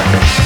Rock.